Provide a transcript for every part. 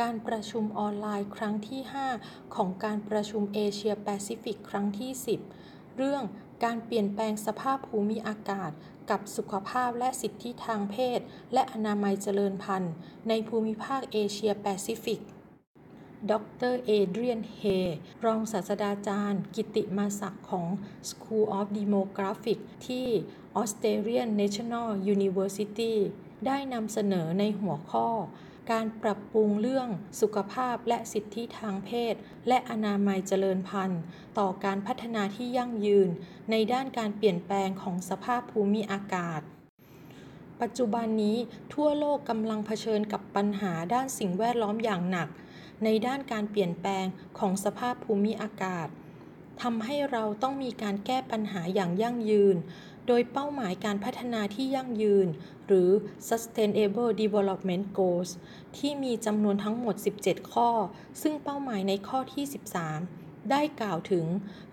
การประชุมออนไลน์ครั้งที่ 5 ของการประชุมเอเชียแปซิฟิกครั้งที่ 10 เรื่องการเปลี่ยนแปลงสภาพภูมิอากาศ กับสุขภาพและสิทธิทางเพศ และอนามัยเจริญพันธุ์ ในภูมิภาคเอเชียแปซิฟิก ดรเอเดรียน เฮ รองศาสตราจารย์ กิตติมศักดิ์ของ School of Demographic ที่ Australian National University ได้นำเสนอในหัวข้อ การปรับปรุงเรื่องสุขภาพและสิทธิทางเพศ และอนามัยเจริญพันธุ์ ต่อการพัฒนาที่ยั่งยืน ในด้านการเปลี่ยนแปลงของสภาพภูมิอากาศ ปัจจุบันนี้ทั่วโลกกำลังเผชิญกับปัญหาด้านสิ่งแวดล้อมอย่างหนัก ในด้านการเปลี่ยนแปลงของสภาพภูมิอากาศทำให้เราต้องมีการแก้ปัญหาอย่างยั่งยืน โดยเป้าหมายการพัฒนาที่ยั่งยืน หรือ Sustainable Development Goals ที่มีจำนวนทั้งหมด 17 ข้อ ซึ่งเป้าหมายในข้อที่ 13 ได้กล่าวถึง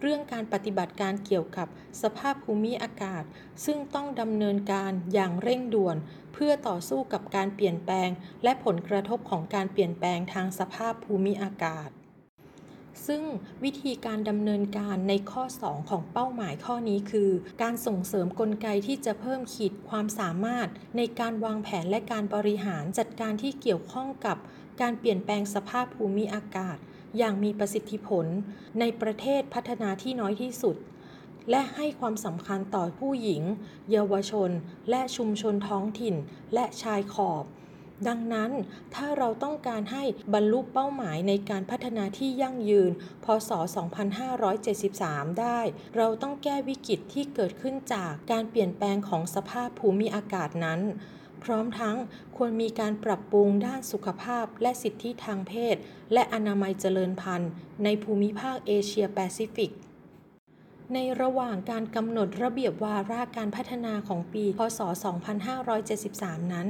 เรื่องการปฏิบัติการเกี่ยวกับสภาพภูมิอากาศ ซึ่งต้องดำเนินการอย่างเร่งด่วน เพื่อต่อสู้กับการเปลี่ยนแปลง และผลกระทบของการเปลี่ยนแปลงทางสภาพภูมิอากาศ ซึ่งวิธีการดำเนินการในข้อ 2 ของเป้าหมายข้อนี้คือ การส่งเสริมกลไกที่จะเพิ่มขีดความสามารถ ในการวางแผนและการบริหารจัดการที่เกี่ยวข้องกับการเปลี่ยนแปลงสภาพภูมิอากาศ อย่างมีประสิทธิผล ในประเทศพัฒนาที่น้อยที่สุด และให้ความสำคัญต่อผู้หญิง เยาวชน และชุมชนท้องถิ่น และชายขอบ ดังนั้นถ้าเราต้องการให้บรรลุเป้าหมายในการพัฒนาที่ยั่งยืน พศ 2573 ได้ เราต้องแก้วิกฤตที่เกิดขึ้นจากการเปลี่ยนแปลงของสภาพภูมิอากาศนั้น พร้อมทั้งควรมีการปรับปรุงด้านสุขภาพและสิทธิทางเพศ และอนามัยเจริญพันธุ์ ในภูมิภาคเอเชียแปซิฟิก ในระหว่างการกำหนดระเบียบวาระการพัฒนาของปี พศ 2573 นั้น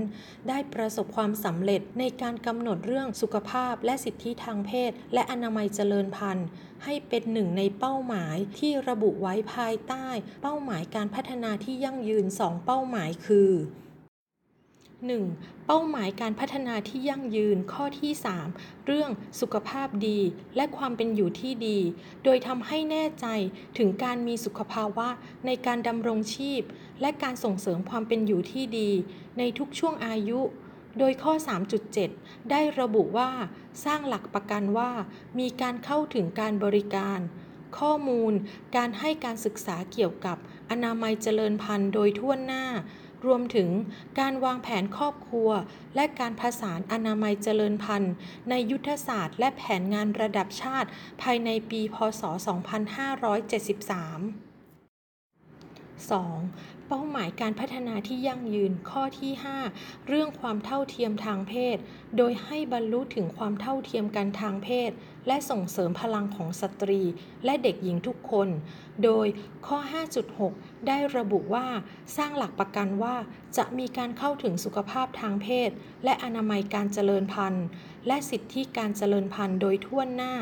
ได้ประสบความสำเร็จในการกำหนดเรื่องสุขภาพและสิทธิทางเพศ และอนามัยเจริญพันธุ์ ให้เป็นหนึ่งในเป้าหมายที่ระบุไว้ภายใต้ เป้าหมายการพัฒนาที่ยั่งยืน 2 เป้าหมายคือ 1. เป้าหมายการพัฒนาที่ยั่งยืนข้อที่ 3 เรื่องสุขภาพดีและความเป็นอยู่ที่ดี โดยทำให้แน่ใจถึงการมีสุขภาวะในการดำรงชีพ และการส่งเสริมความเป็นอยู่ที่ดี ในทุกช่วงอายุ โดยข้อ 3.7 ได้ระบุว่า สร้างหลักประกันว่า มีการเข้าถึงการบริการ ข้อมูล การให้การศึกษาเกี่ยวกับอนามัยเจริญพันธุ์โดยทั่วหน้า รวมถึงการวางแผนครอบครัว และการผสานอนามัยเจริญพันธุ์ ในยุทธศาสตร์ และแผนงานระดับชาติ ภายในปี พศ 2573 2. เป้าหมายการพัฒนาที่ยั่งยืนข้อที่ 5 เรื่องความเท่าเทียมทางเพศ โดยให้บรรลุถึงความเท่าเทียมกันทางเพศ และส่งเสริมพลังของสตรี และเด็กหญิงทุกคน โดยข้อ 5.6 ได้ระบุว่า สร้างหลักประกันว่าจะมีการเข้าถึงสุขภาพทางเพศ และอนามัยการเจริญพันธุ์ และสิทธิการเจริญพันธุ์โดยทั่วหน้า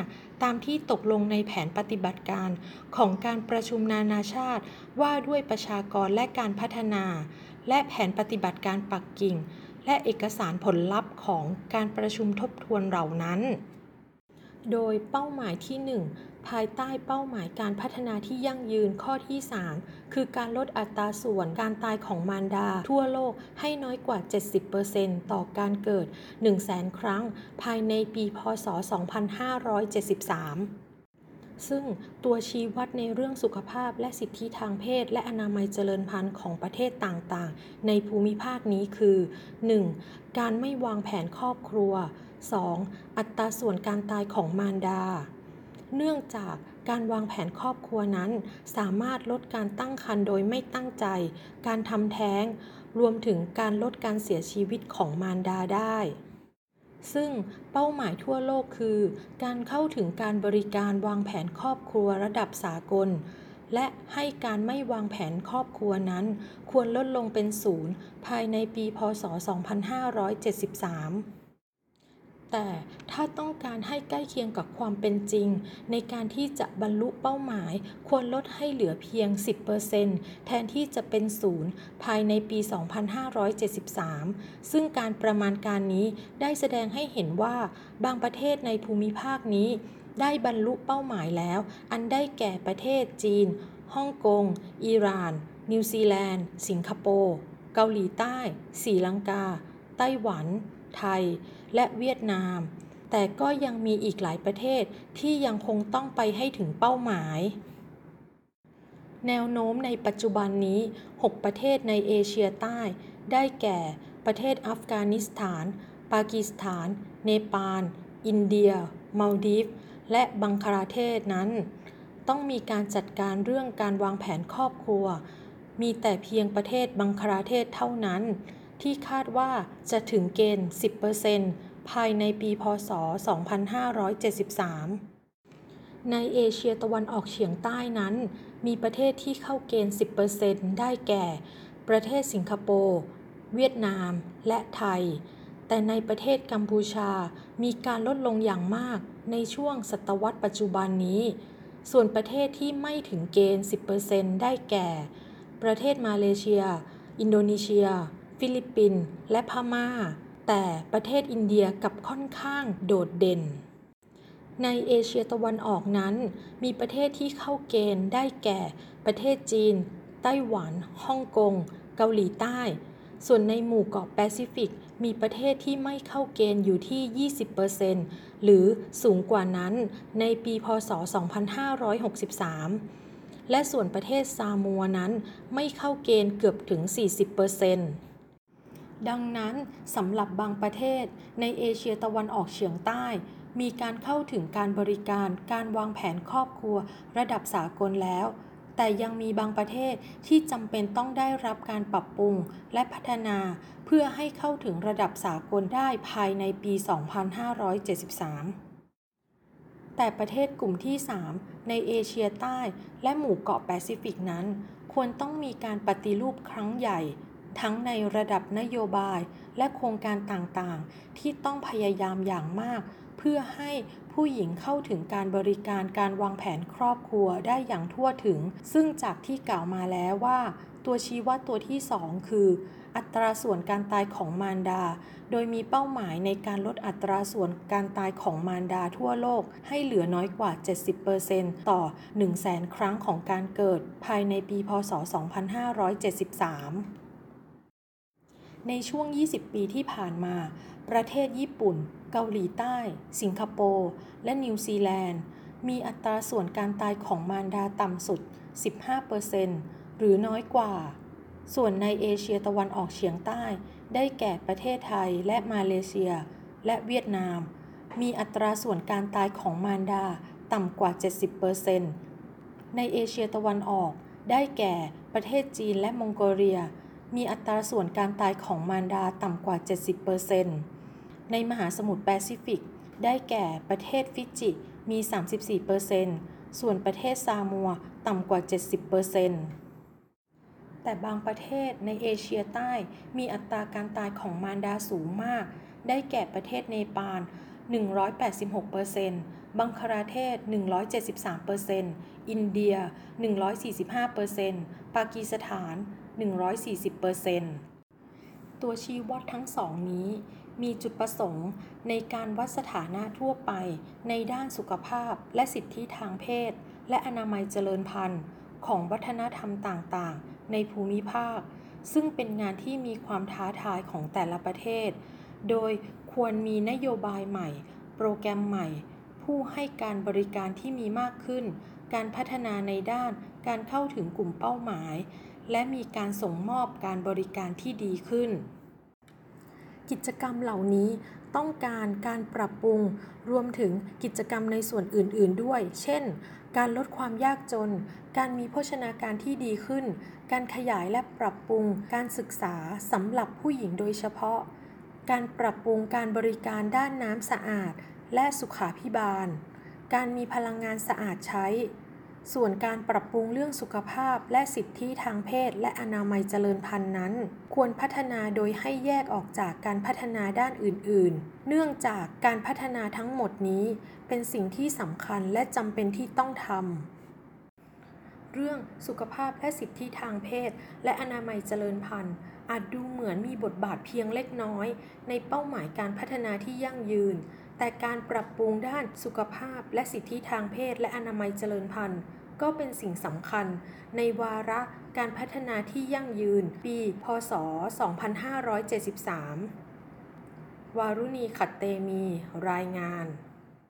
ตามที่ตกลงในแผนปฏิบัติการ ของการประชุมนานาชาติว่าด้วยประชากรและการพัฒนา และแผนปฏิบัติการปักกิ่ง และเอกสารผลลัพธ์ของการประชุมทบทวนเหล่านั้น โดยเป้าหมายที่ 1 ภายใต้เป้าหมายการพัฒนาที่ยั่งยืนข้อที่ 3 คือการลดอัตราส่วนการตายของมารดา ทั่วโลกให้น้อยกว่า 70%ต่อการเกิด 100,000 ครั้ง ภายในปีพศ 2573 ซึ่งตัวชี้วัดในเรื่องสุขภาพและสิทธิทางเพศ และอนามัยเจริญพันธุ์ของประเทศต่างๆ ในภูมิภาคนี้คือ 1. การไม่วางแผนครอบครัว 2. อัตราส่วนการตายของมารดา เนื่องจากการวางแผนครอบครัวนั้น สามารถลดการตั้งครรภ์โดยไม่ตั้งใจ การทำแท้ง รวมถึงการลดการเสียชีวิตของมารดาได้ ซึ่งเป้าหมายทั่วโลกคือ การเข้าถึงการบริการวางแผนครอบครัวระดับสากล และให้การไม่วางแผนครอบครัวนั้น ควรลดลงเป็นศูนย์ภายในปี พศ 2573 แต่ถ้าต้องการให้ใกล้เคียงกับความเป็นจริง ในการที่จะบรรลุเป้าหมาย ควรลดให้เหลือเพียง 10%แทนที่จะเป็นศูนย์ภายในปี 2573 ซึ่งการประมาณการนี้ได้แสดงให้เห็นว่าบางประเทศในภูมิภาคนี้ ได้บรรลุเป้าหมายแล้ว อันได้แก่ประเทศจีนฮ่องกง อิหร่าน นิวซีแลนด์ สิงคโปร์ เกาหลีใต้ศรีลังกา ไต้หวัน ไทย และเวียดนาม แต่ก็ยังมีอีกหลายประเทศที่ยังคงต้องไปให้ถึงเป้าหมาย แนวโน้มในปัจจุบันนี้ 6 ประเทศในเอเชียใต้ ได้แก่ ประเทศอัฟกานิสถาน ปากีสถาน เนปาล อินเดีย มาลดีฟ และบังคลาเทศนั้น ต้องมีการจัดการเรื่องการวางแผนครอบครัวมีแต่เพียงประเทศบังคลาเทศเท่านั้น ที่คาดว่าจะถึงเกณฑ์ 10%ภายในปี พศ 2573ในเอเชียตะวันออกเฉียงใต้นั้น มีประเทศที่เข้าเกณฑ์ 10%ได้แก่ ประเทศสิงคโปร์ เวียดนาม และไทย แต่ในประเทศกัมพูชา มีการลดลงอย่างมากในช่วงศตวรรษปัจจุบันนี้ ส่วนประเทศที่ไม่ถึงเกณฑ์ 10%ได้แก่ ประเทศมาเลเซีย อินโดนีเซีย ฟิลิปปินส์และพม่า แต่ประเทศอินเดียกลับค่อนข้างโดดเด่น ในเอเชียตะวันออกนั้น มีประเทศที่เข้าเกณฑ์ได้แก่ ประเทศจีน ไต้หวัน ฮ่องกง เกาหลีใต้ ส่วนในหมู่เกาะแปซิฟิก มีประเทศที่ไม่เข้าเกณฑ์อยู่ที่ 20%หรือสูงกว่านั้นในปีพศ 2563และส่วนประเทศซามัวนั้นไม่เข้าเกณฑ์เกือบถึง 40% ดังนั้นสำหรับบางประเทศในเอเชียตะวันออกเฉียงใต้ มีการเข้าถึงการบริการการวางแผนครอบครัวระดับสากลแล้ว แต่ยังมีบางประเทศที่จำเป็นต้องได้รับการปรับปรุงและพัฒนาเพื่อให้เข้าถึงระดับสากลได้ภายในปี 2573แต่ประเทศกลุ่มที่ 3 ในเอเชียใต้และหมู่เกาะแปซิฟิกนั้น ควรต้องมีการปฏิรูปครั้งใหญ่ ทั้งในระดับนโยบายและโครงการต่างๆ ที่ต้องพยายามอย่างมาก เพื่อให้ผู้หญิงเข้าถึงการบริการการวางแผนครอบครัวได้อย่างทั่วถึง ซึ่งจากที่กล่าวมาแล้วว่า ตัวชี้วัดตัวที่ 2 คือ อัตราส่วนการตายของมารดา โดยมีเป้าหมายในการลดอัตราส่วนการตายของมารดาทั่วโลก ให้เหลือน้อยกว่า 70%ต่อ 100,000 ครั้งของการเกิด ภายในปี พศ 2573 ในช่วง 20 ปีที่ผ่านมา ประเทศญี่ปุ่น เกาหลีใต้ สิงคโปร์ และนิวซีแลนด์ มีอัตราส่วนการตายของมารดาต่ำสุด 15%หรือน้อยกว่า ส่วนในเอเชียตะวันออกเฉียงใต้ ได้แก่ประเทศไทยและมาเลเซีย และเวียดนาม มีอัตราส่วนการตายของมารดาต่ำกว่า 70%ในเอเชียตะวันออก ได้แก่ประเทศจีนและมองโกเลีย มีอัตราส่วนการตายของมารดาต่ำกว่า 70%ในมหาสมุทรแปซิฟิก ได้แก่ประเทศฟิจิ มี 34%ส่วนประเทศซามัวต่ำกว่า 70%แต่บางประเทศในเอเชียใต้มีอัตราการตายของมารดาสูงมาก ได้แก่ประเทศเนปาล 186%บังคลาเทศ 173%อินเดีย 145%ปากีสถาน 140%ตัวชี้วัดทั้งสองนี้มีจุดประสงค์ในการวัดสถานะทั่วไปในด้านสุขภาพและสิทธิทางเพศ และอนามัยเจริญพันธุ์ของวัฒนธรรมต่างๆ ในภูมิภาค ซึ่งเป็นงานที่มีความท้าทายของแต่ละประเทศ โดยควรมีนโยบายใหม่ โปรแกรมใหม่ ผู้ให้การบริการที่มีมากขึ้น การพัฒนาในด้านการเข้าถึงกลุ่มเป้าหมาย และมีการส่งมอบการบริการที่ดีขึ้น กิจกรรมเหล่านี้ต้องการการปรับปรุงรวมถึงกิจกรรมในส่วนอื่น ๆ ด้วย เช่น การลดความยากจน การมีโภชนาการที่ดีขึ้น การขยายและปรับปรุงการศึกษาสำหรับผู้หญิงโดยเฉพาะ การปรับปรุงการบริการด้านน้ำสะอาด และสุขาภิบาล การมีพลังงานสะอาดใช้ ส่วนการปรับปรุงเรื่องสุขภาพและสิทธิทางเพศ และอนามัยเจริญพันธุ์นั้น ควรพัฒนาโดยให้แยกออกจากการพัฒนาด้านอื่น ๆ เนื่องจากการพัฒนาทั้งหมดนี้ เป็นสิ่งที่สำคัญและจำเป็นที่ต้องทำ เรื่องสุขภาพและสิทธิทางเพศ และอนามัยเจริญพันธุ์อาจดูเหมือนมีบทบาทเพียงเล็กน้อย ในเป้าหมายการพัฒนาที่ยั่งยืน แต่การปรับปรุงด้านสุขภาพและสิทธิทางเพศและอนามัยเจริญพันธุ์ ก็เป็นสิ่งสำคัญ ในวาระการพัฒนาที่ยั่งยืน ปี พ.ศ.2573 วารุณีขัดเตมี รายงาน